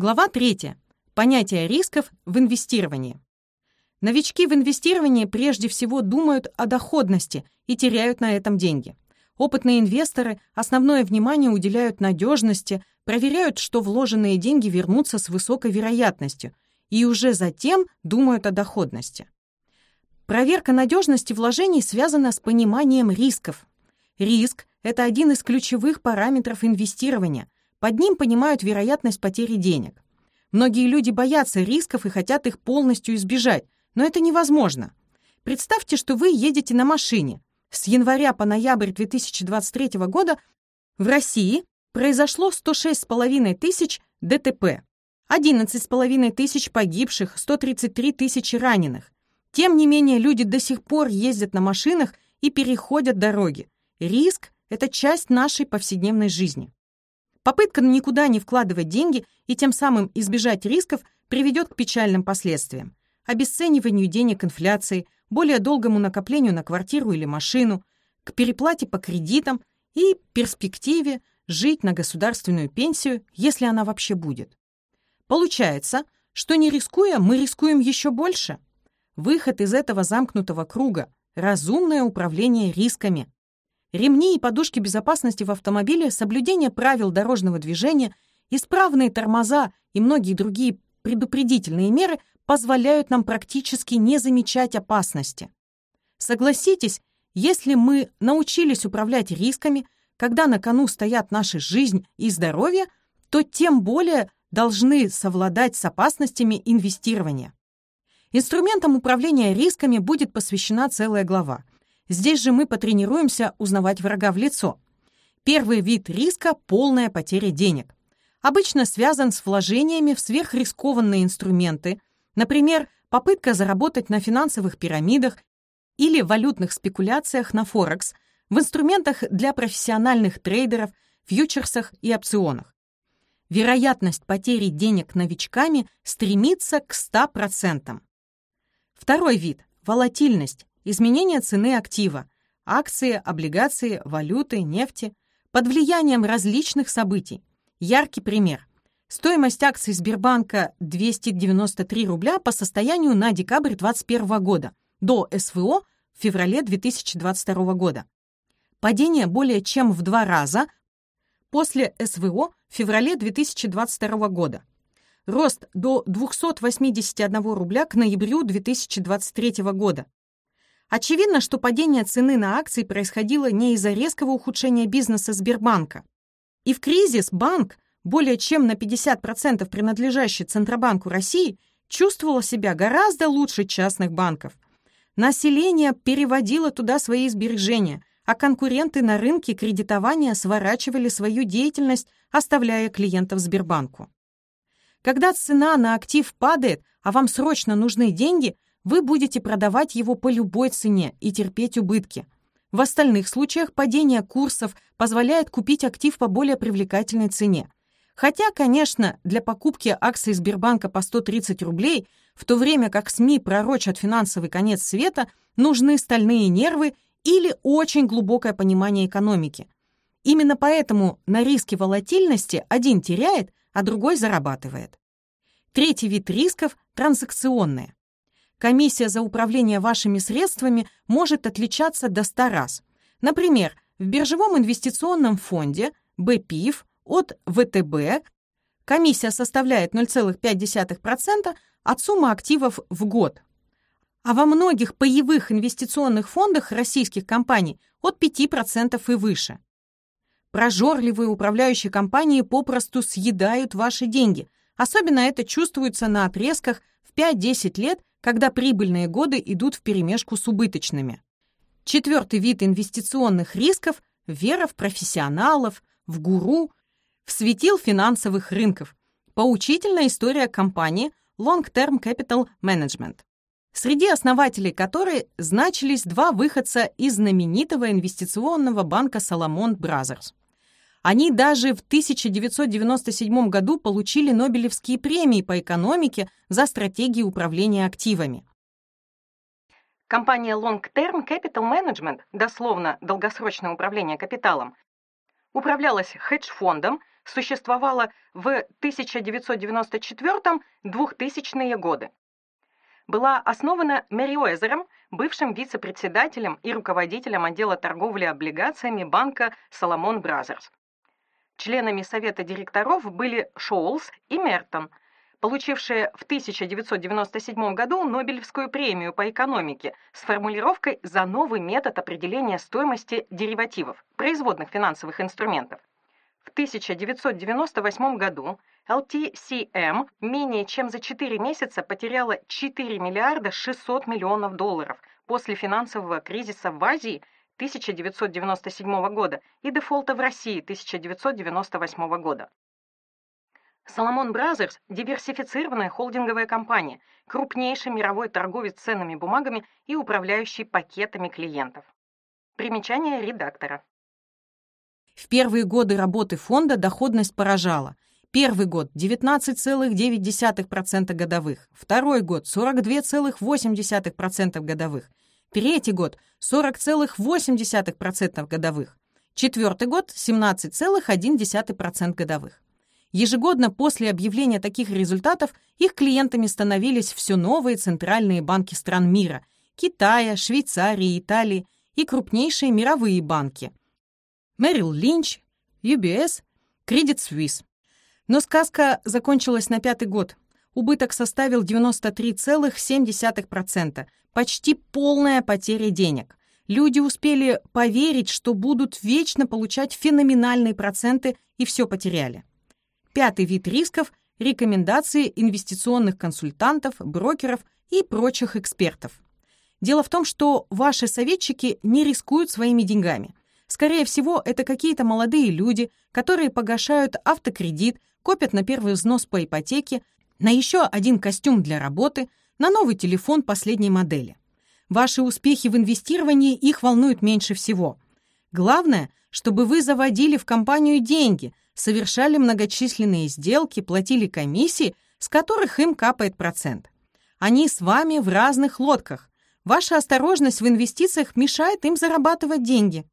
Глава 3. Понятие рисков в инвестировании. Новички в инвестировании прежде всего думают о доходности и теряют на этом деньги. Опытные инвесторы основное внимание уделяют надежности, проверяют, что вложенные деньги вернутся с высокой вероятностью, и уже затем думают о доходности. Проверка надежности вложений связана с пониманием рисков. Риск – это один из ключевых параметров инвестирования. Под ним понимают вероятность потери денег. Многие люди боятся рисков и хотят их полностью избежать, но это невозможно. Представьте, что вы едете на машине. С января по ноябрь 2023 года в России произошло 106,5 тысяч ДТП, 11,5 тысяч погибших, 133 тысячи раненых. Тем не менее, люди до сих пор ездят на машинах и переходят дороги. Риск — это часть нашей повседневной жизни. Попытка никуда не вкладывать деньги и тем самым избежать рисков приведет к печальным последствиям. Обесцениванию денег инфляции, более долгому накоплению на квартиру или машину, к переплате по кредитам и перспективе жить на государственную пенсию, если она вообще будет. Получается, что не рискуя, мы рискуем еще больше – Выход из этого замкнутого круга – разумное управление рисками. Ремни и подушки безопасности в автомобиле, соблюдение правил дорожного движения, исправные тормоза и многие другие предупредительные меры позволяют нам практически не замечать опасности. Согласитесь, если мы научились управлять рисками, когда на кону стоят наша жизнь и здоровье, то тем более должны совладать с опасностями инвестирования. Инструментам управления рисками будет посвящена целая глава. Здесь же мы потренируемся узнавать врага в лицо. Первый вид риска – полная потеря денег. Обычно связан с вложениями в сверхрискованные инструменты, например, попытка заработать на финансовых пирамидах или валютных спекуляциях на Форекс, в инструментах для профессиональных трейдеров, фьючерсах и опционах. Вероятность потери денег новичками стремится к 100%. Второй вид – волатильность, изменение цены актива, акции, облигации, валюты, нефти, под влиянием различных событий. Яркий пример. Стоимость акций Сбербанка 293 рубля по состоянию на декабрь 2021 года, до СВО в феврале 2022 года. Падение более чем в два раза после СВО в феврале 2022 года. Рост до 281 рубля к ноябрю 2023 года. Очевидно, что падение цены на акции происходило не из-за резкого ухудшения бизнеса Сбербанка. И в кризис банк, более чем на 50% принадлежащий Центробанку России, чувствовал себя гораздо лучше частных банков. Население переводило туда свои сбережения, а конкуренты на рынке кредитования сворачивали свою деятельность, оставляя клиентов Сбербанку. Когда цена на актив падает, а вам срочно нужны деньги, вы будете продавать его по любой цене и терпеть убытки. В остальных случаях падение курсов позволяет купить актив по более привлекательной цене. Хотя, конечно, для покупки акций Сбербанка по 130 рублей, в то время как СМИ пророчат финансовый конец света, нужны стальные нервы или очень глубокое понимание экономики. Именно поэтому на риске волатильности один теряет, а другой зарабатывает. Третий вид рисков – транзакционные. Комиссия за управление вашими средствами может отличаться до 100 раз. Например, в биржевом инвестиционном фонде БПИФ от ВТБ комиссия составляет 0,5% от суммы активов в год. А во многих паевых инвестиционных фондах российских компаний от 5% и выше. Прожорливые управляющие компании попросту съедают ваши деньги. Особенно это чувствуется на отрезках в 5-10 лет, когда прибыльные годы идут вперемешку с убыточными. Четвертый вид инвестиционных рисков – вера в профессионалов, в гуру, в светил финансовых рынков. Поучительная история компании Long Term Capital Management, среди основателей которой значились два выходца из знаменитого инвестиционного банка Salomon Brothers. Они даже в 1997 году получили Нобелевские премии по экономике за стратегии управления активами. Компания Long Term Capital Management, дословно долгосрочное управление капиталом, управлялась хедж-фондом существовала в 1994-2000-е годы. Была основана Мериуэзером, бывшим вице-председателем и руководителем отдела торговли облигациями банка Salomon Brothers. Членами совета директоров были Шоулс и Мертон – получившая в 1997 году Нобелевскую премию по экономике с формулировкой «за новый метод определения стоимости деривативов, производных финансовых инструментов». В 1998 году LTCM менее чем за 4 месяца потеряла 4 миллиарда 600 миллионов долларов после финансового кризиса в Азии 1997 года и дефолта в России 1998 года. Salomon Brothers – диверсифицированная холдинговая компания, крупнейший мировой торговец ценными бумагами и управляющий пакетами клиентов. Примечание редактора. В первые годы работы фонда доходность поражала. Первый год – 19,9% годовых, второй год – 42,8% годовых, третий год – 40,8% годовых, четвертый год – 17,1% годовых. Ежегодно после объявления таких результатов их клиентами становились все новые центральные банки стран мира – Китая, Швейцарии, Италии и крупнейшие мировые банки – Merrill Lynch, UBS, Credit Suisse. Но сказка закончилась на пятый год. Убыток составил 93,7%, почти полная потеря денег. Люди успели поверить, что будут вечно получать феноменальные проценты и все потеряли. Пятый вид рисков – рекомендации инвестиционных консультантов, брокеров и прочих экспертов. Дело в том, что ваши советчики не рискуют своими деньгами. Скорее всего, это какие-то молодые люди, которые погашают автокредит, копят на первый взнос по ипотеке, на еще один костюм для работы, на новый телефон последней модели. Ваши успехи в инвестировании их волнуют меньше всего. Главное, чтобы вы заводили в компанию деньги – совершали многочисленные сделки, платили комиссии, с которых им капает процент. Они с вами в разных лодках. Ваша осторожность в инвестициях мешает им зарабатывать деньги.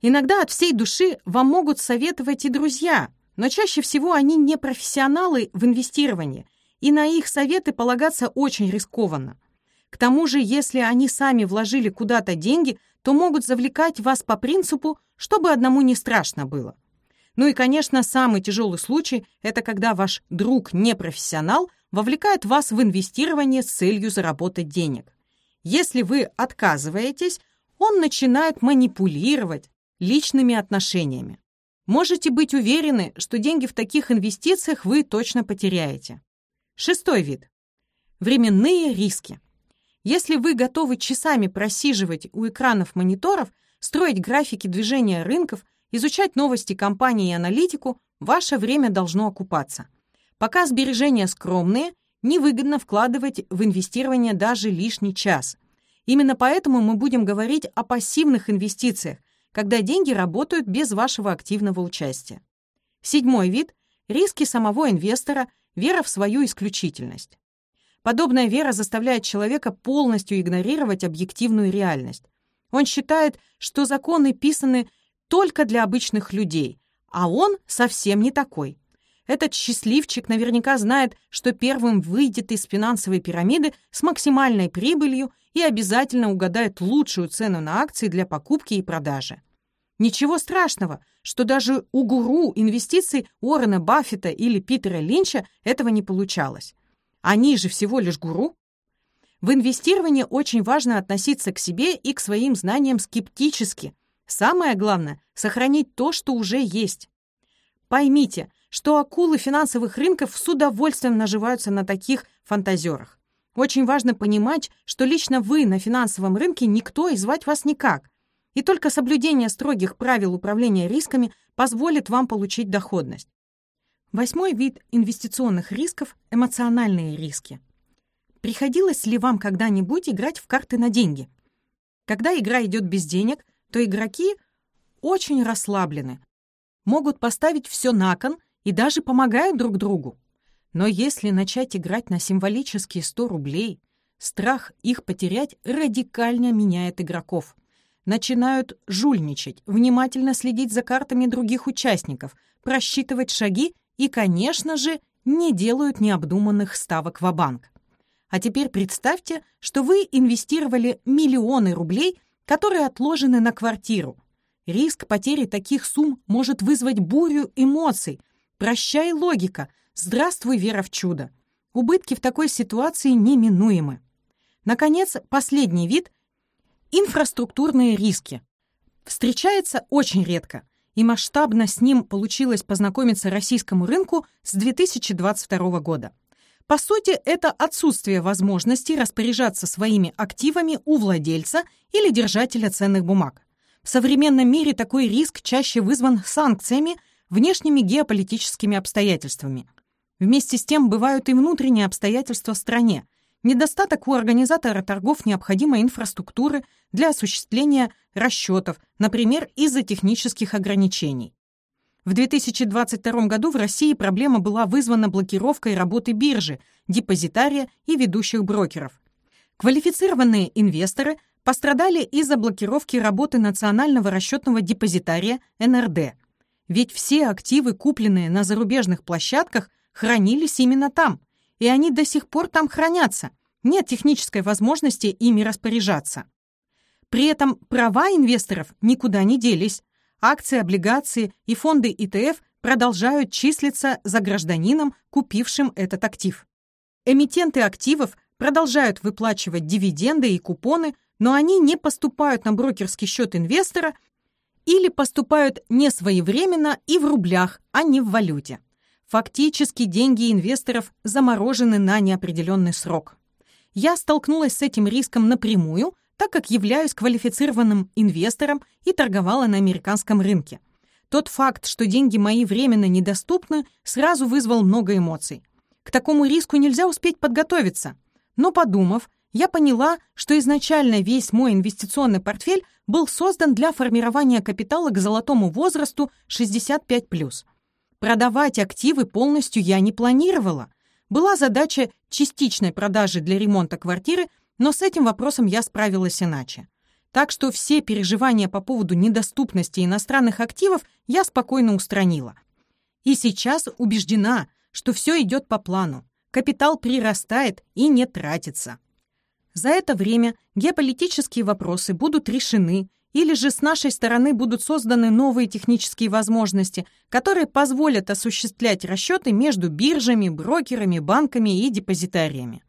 Иногда от всей души вам могут советовать и друзья, но чаще всего они не профессионалы в инвестировании, и на их советы полагаться очень рискованно. К тому же, если они сами вложили куда-то деньги, то могут завлекать вас по принципу, чтобы одному не страшно было. Ну и, конечно, самый тяжелый случай – это когда ваш друг-непрофессионал вовлекает вас в инвестирование с целью заработать денег. Если вы отказываетесь, он начинает манипулировать личными отношениями. Можете быть уверены, что деньги в таких инвестициях вы точно потеряете. Шестой вид. Временные риски. Если вы готовы часами просиживать у экранов мониторов, строить графики движения рынков – изучать новости компании и аналитику, ваше время должно окупаться. Пока сбережения скромные, невыгодно вкладывать в инвестирование даже лишний час. Именно поэтому мы будем говорить о пассивных инвестициях, когда деньги работают без вашего активного участия. Седьмой вид – риски самого инвестора, вера в свою исключительность. Подобная вера заставляет человека полностью игнорировать объективную реальность. Он считает, что законы писаны только для обычных людей, а он совсем не такой. Этот счастливчик наверняка знает, что первым выйдет из финансовой пирамиды с максимальной прибылью и обязательно угадает лучшую цену на акции для покупки и продажи. Ничего страшного, что даже у гуру инвестиций Уоррена Баффета или Питера Линча этого не получалось. Они же всего лишь гуру. В инвестировании очень важно относиться к себе и к своим знаниям скептически – Самое главное — сохранить то, что уже есть. Поймите, что акулы финансовых рынков с удовольствием наживаются на таких фантазерах. Очень важно понимать, что лично вы на финансовом рынке никто и звать вас никак. И только соблюдение строгих правил управления рисками позволит вам получить доходность. Восьмой вид инвестиционных рисков – эмоциональные риски. Приходилось ли вам когда-нибудь играть в карты на деньги? Когда игра идет без денег – то игроки очень расслаблены, могут поставить все на кон и даже помогают друг другу. Но если начать играть на символические 100 рублей, страх их потерять радикально меняет игроков. Начинают жульничать, внимательно следить за картами других участников, просчитывать шаги и, конечно же, не делают необдуманных ставок в банк А теперь представьте, что вы инвестировали миллионы рублей, которые отложены на квартиру. Риск потери таких сумм может вызвать бурю эмоций. Прощай логика, здравствуй вера в чудо. Убытки в такой ситуации неминуемы. Наконец, последний вид – инфраструктурные риски. Встречается очень редко, и масштабно с ним получилось познакомиться российскому рынку с 2022 года. По сути, это отсутствие возможности распоряжаться своими активами у владельца или держателя ценных бумаг. В современном мире такой риск чаще вызван санкциями, внешними геополитическими обстоятельствами. Вместе с тем бывают и внутренние обстоятельства в стране. Недостаток у организатора торгов необходимой инфраструктуры для осуществления расчетов, например, из-за технических ограничений. В 2022 году в России проблема была вызвана блокировкой работы биржи, депозитария и ведущих брокеров. Квалифицированные инвесторы пострадали из-за блокировки работы Национального расчетного депозитария НРД. Ведь все активы, купленные на зарубежных площадках, хранились именно там, и они до сих пор там хранятся. Нет технической возможности ими распоряжаться. При этом права инвесторов никуда не делись. Акции, облигации и фонды ИТФ продолжают числиться за гражданином, купившим этот актив. Эмитенты активов продолжают выплачивать дивиденды и купоны, но они не поступают на брокерский счет инвестора или поступают не своевременно и в рублях, а не в валюте. Фактически деньги инвесторов заморожены на неопределенный срок. Я столкнулась с этим риском напрямую, так как являюсь квалифицированным инвестором и торговала на американском рынке. Тот факт, что деньги мои временно недоступны, сразу вызвал много эмоций. К такому риску нельзя успеть подготовиться. Но подумав, я поняла, что изначально весь мой инвестиционный портфель был создан для формирования капитала к золотому возрасту 65+. Продавать активы полностью я не планировала. Была задача частичной продажи для ремонта квартиры, но с этим вопросом я справилась иначе. Так что все переживания по поводу недоступности иностранных активов я спокойно устранила. И сейчас убеждена, что все идет по плану. Капитал прирастает и не тратится. За это время геополитические вопросы будут решены, или же с нашей стороны будут созданы новые технические возможности, которые позволят осуществлять расчеты между биржами, брокерами, банками и депозитариями.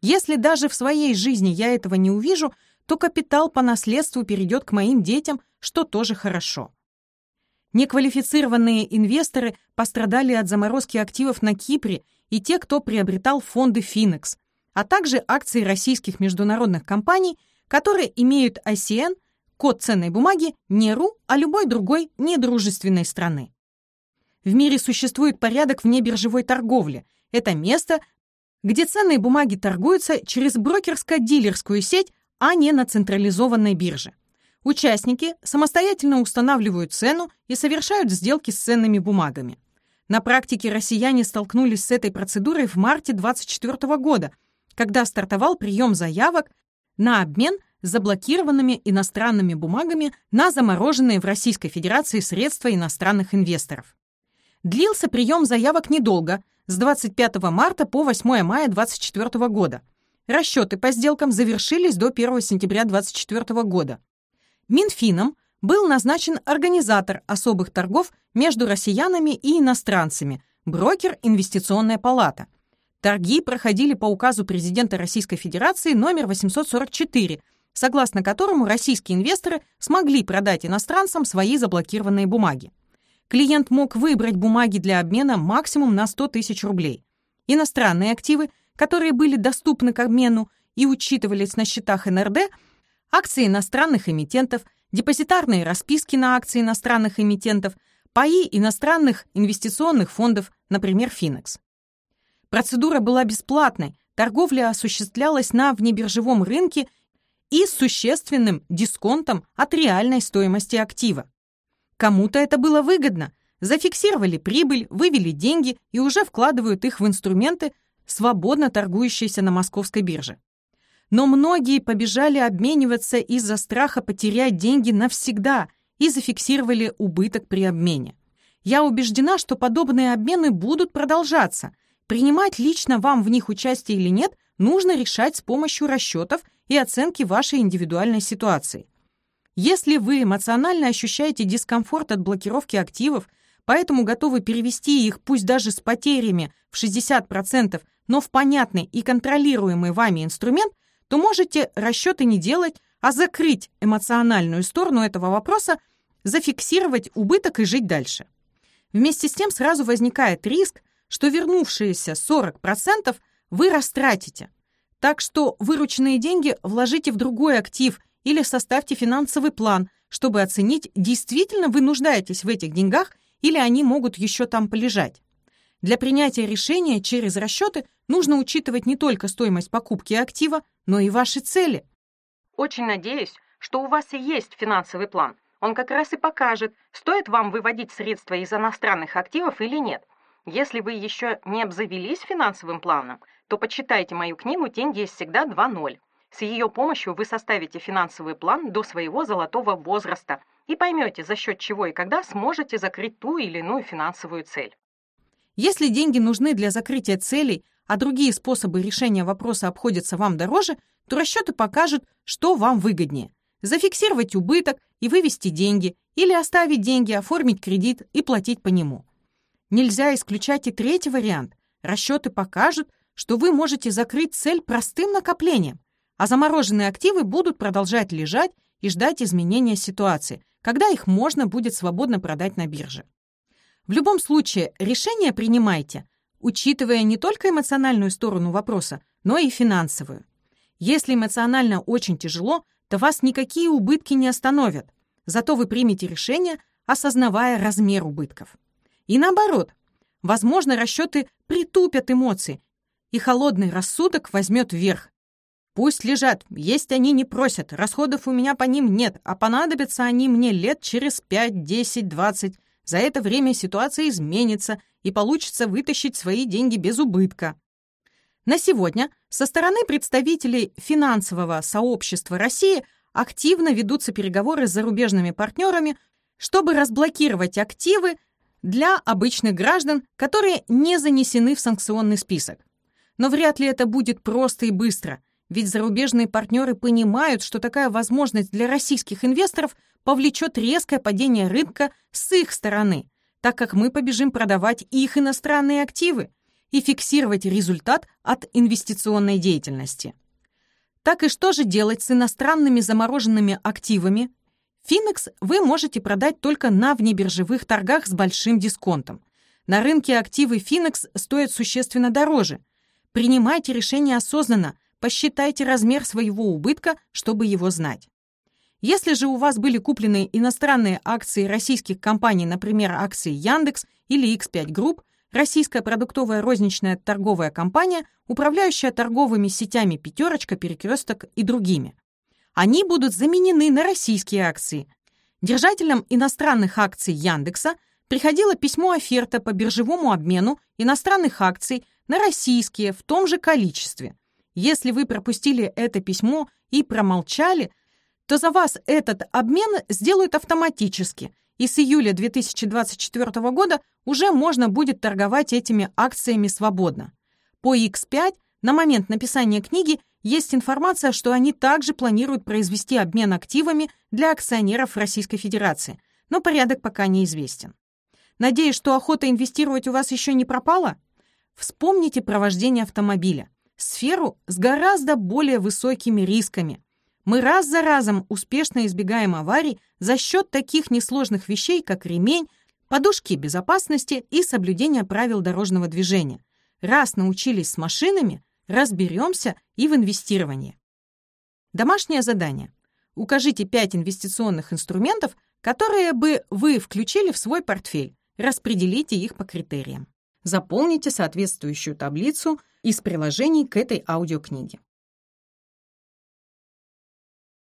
Если даже в своей жизни я этого не увижу, то капитал по наследству перейдет к моим детям, что тоже хорошо. Неквалифицированные инвесторы пострадали от заморозки активов на Кипре и те, кто приобретал фонды Finex, а также акции российских международных компаний, которые имеют ICN код ценной бумаги не РУ, а любой другой недружественной страны. В мире существует порядок внебиржевой торговли. Это место, где ценные бумаги торгуются через брокерско-дилерскую сеть, а не на централизованной бирже. Участники самостоятельно устанавливают цену и совершают сделки с ценными бумагами. На практике россияне столкнулись с этой процедурой в марте 2024 года, когда стартовал прием заявок на обмен – заблокированными иностранными бумагами на замороженные в Российской Федерации средства иностранных инвесторов. Длился прием заявок недолго, с 25 марта по 8 мая 2024 года. Расчеты по сделкам завершились до 1 сентября 2024 года. Минфином был назначен организатор особых торгов между россиянами и иностранцами, брокер «Инвестиционная палата». Торги проходили по указу президента Российской Федерации номер 844 согласно которому российские инвесторы смогли продать иностранцам свои заблокированные бумаги. Клиент мог выбрать бумаги для обмена максимум на 100 тысяч рублей. Иностранные активы, которые были доступны к обмену и учитывались на счетах НРД, акции иностранных эмитентов, депозитарные расписки на акции иностранных эмитентов, паи иностранных инвестиционных фондов, например, Finex. Процедура была бесплатной, торговля осуществлялась на внебиржевом рынке и с существенным дисконтом от реальной стоимости актива. Кому-то это было выгодно. Зафиксировали прибыль, вывели деньги и уже вкладывают их в инструменты, свободно торгующиеся на московской бирже. Но многие побежали обмениваться из-за страха потерять деньги навсегда и зафиксировали убыток при обмене. Я убеждена, что подобные обмены будут продолжаться. Принимать лично вам в них участие или нет, нужно решать с помощью расчетов и оценки вашей индивидуальной ситуации. Если вы эмоционально ощущаете дискомфорт от блокировки активов, поэтому готовы перевести их, пусть даже с потерями в 60%, но в понятный и контролируемый вами инструмент, то можете расчеты не делать, а закрыть эмоциональную сторону этого вопроса, зафиксировать убыток и жить дальше. Вместе с тем сразу возникает риск, что вернувшиеся 40% вы растратите. Так что вырученные деньги вложите в другой актив или составьте финансовый план, чтобы оценить, действительно вы нуждаетесь в этих деньгах или они могут еще там полежать. Для принятия решения через расчеты нужно учитывать не только стоимость покупки актива, но и ваши цели. Очень надеюсь, что у вас и есть финансовый план. Он как раз и покажет, стоит вам выводить средства из иностранных активов или нет. Если вы еще не обзавелись финансовым планом, то почитайте мою книгу «Деньги есть всегда 2.0». С ее помощью вы составите финансовый план до своего золотого возраста и поймете, за счет чего и когда сможете закрыть ту или иную финансовую цель. Если деньги нужны для закрытия целей, а другие способы решения вопроса обходятся вам дороже, то расчеты покажут, что вам выгоднее. Зафиксировать убыток и вывести деньги, или оставить деньги, оформить кредит и платить по нему. Нельзя исключать и третий вариант. Расчеты покажут, что вы можете закрыть цель простым накоплением, а замороженные активы будут продолжать лежать и ждать изменения ситуации, когда их можно будет свободно продать на бирже. В любом случае, решение принимайте, учитывая не только эмоциональную сторону вопроса, но и финансовую. Если эмоционально очень тяжело, то вас никакие убытки не остановят, зато вы примете решение, осознавая размер убытков. И наоборот, возможно, расчеты притупят эмоции, и холодный рассудок возьмет верх, Пусть лежат, есть они не просят, расходов у меня по ним нет, а понадобятся они мне лет через 5, 10, 20. За это время ситуация изменится, и получится вытащить свои деньги без убытка. На сегодня со стороны представителей финансового сообщества России активно ведутся переговоры с зарубежными партнерами, чтобы разблокировать активы для обычных граждан, которые не занесены в санкционный список. Но вряд ли это будет просто и быстро – ведь зарубежные партнеры понимают, что такая возможность для российских инвесторов повлечет резкое падение рынка с их стороны, так как мы побежим продавать их иностранные активы и фиксировать результат от инвестиционной деятельности. Так и что же делать с иностранными замороженными активами? Финекс вы можете продать только на внебиржевых торгах с большим дисконтом. На рынке активы Финекс стоят существенно дороже. Принимайте решение осознанно, Посчитайте размер своего убытка, чтобы его знать. Если же у вас были куплены иностранные акции российских компаний, например, акции Яндекс или X5 Group, российская продуктовая розничная торговая компания, управляющая торговыми сетями «Пятерочка», «Перекресток» и другими. Они будут заменены на российские акции. Держателям иностранных акций Яндекса приходило письмо-оферта по биржевому обмену иностранных акций на российские в том же количестве. Если вы пропустили это письмо и промолчали, то за вас этот обмен сделают автоматически, и с июля 2024 года уже можно будет торговать этими акциями свободно. По X5 на момент написания книги есть информация, что они также планируют произвести обмен активами для акционеров Российской Федерации, но порядок пока неизвестен. Надеюсь, что охота инвестировать у вас еще не пропала? Вспомните провождение автомобиля сферу с гораздо более высокими рисками. Мы раз за разом успешно избегаем аварий за счет таких несложных вещей, как ремень, подушки безопасности и соблюдение правил дорожного движения. Раз научились с машинами, разберемся и в инвестировании. Домашнее задание. Укажите 5 инвестиционных инструментов, которые бы вы включили в свой портфель. Распределите их по критериям. Заполните соответствующую таблицу из приложений к этой аудиокниге.